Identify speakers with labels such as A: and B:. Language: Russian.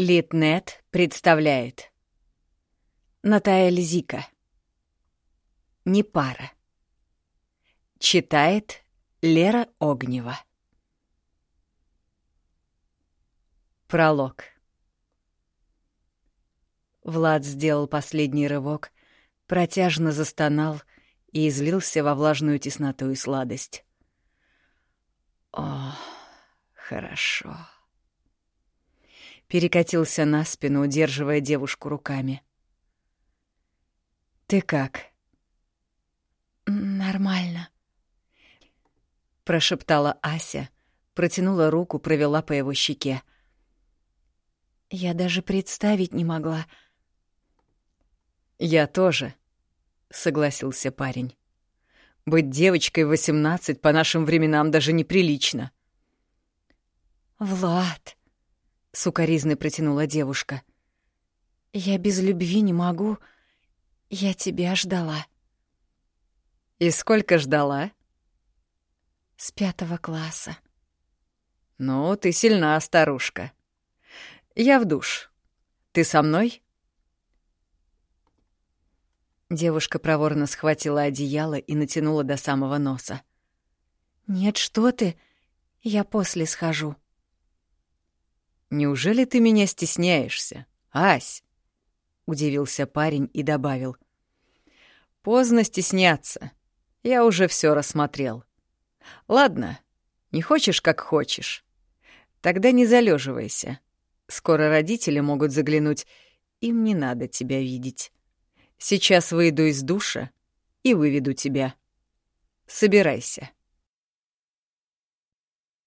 A: Литнет представляет. Натаэль Зика. Не пара. Читает Лера Огнева. Пролог. Влад сделал последний рывок, протяжно застонал и излился во влажную тесноту и сладость. О, хорошо перекатился на спину, удерживая девушку руками. «Ты как?»
B: «Нормально», —
A: прошептала Ася, протянула руку, провела по его щеке.
B: «Я даже представить не могла».
A: «Я тоже», — согласился парень. «Быть девочкой восемнадцать по нашим временам даже неприлично».
B: «Влад», —
A: сукоризной протянула девушка.
B: «Я без любви не могу. Я тебя ждала».
A: «И сколько ждала?»
B: «С пятого класса».
A: «Ну, ты сильна, старушка. Я в душ. Ты со мной?» Девушка проворно схватила одеяло и натянула до самого носа.
B: «Нет, что ты? Я после схожу».
A: Неужели ты меня стесняешься, Ась? Удивился парень и добавил. Поздно стесняться. Я уже все рассмотрел. Ладно, не хочешь, как хочешь. Тогда не залеживайся. Скоро родители могут заглянуть. Им не надо тебя видеть. Сейчас выйду из душа и выведу тебя. Собирайся.